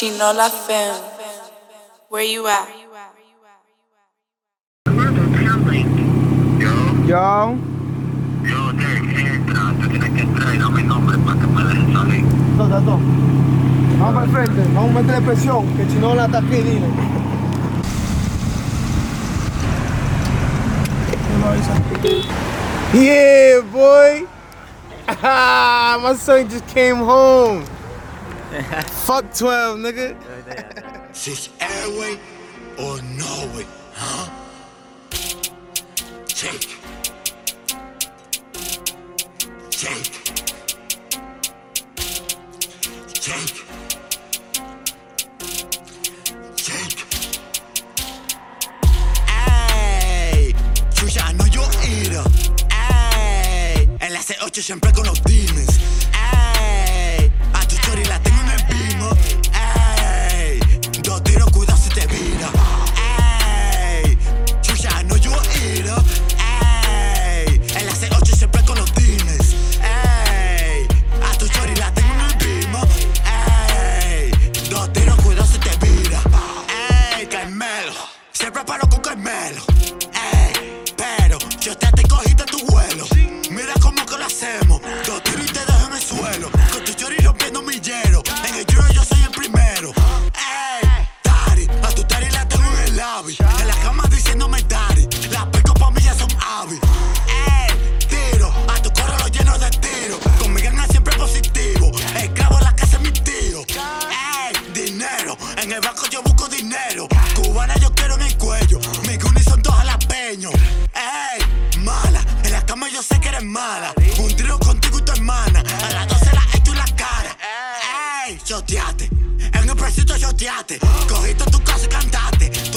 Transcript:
Chinola Film. Where you at? Yo, Yo, Derek, entra, tú tienes que entrar y dame el nombre para que me dejen salir. Tato, tato. Vamos para el frente, vamos a meterle presión, que Chinola está aquí, dile. Yeah, boy. Ah, my son just came home. Fuck 12, nigga. Oh, this airway or no way, huh? Take. Take. Take. Take. Ey, yo ya no yo ira. Ey, en la C8 siempre con los demons. Siempre paro con Carmelo. Ey, pero yo te te cogiste tu vuelo. Mira cómo que lo hacemos. Dos tiros y te dejo en el suelo. Con tu chori rompiendo mi hielo. En el giro yo soy el primero. Ey, Dari, a tu Dari la tengo en el lobby. En la cama diciéndome Dari. Las pico pa' mí ya son avi. Ey, tiro, a tu coro lo lleno de tiro. Con mi gana siempre positivo. Esclavo en la casa es mi tío. Ey, dinero, en el banco yo busco dinero. Yo sé que eres mala. Un tiro contigo y tu hermana. A las 12 la echo en la cara. Ey, choteate. En el presito choteate. Cogiste tu casa y cantaste.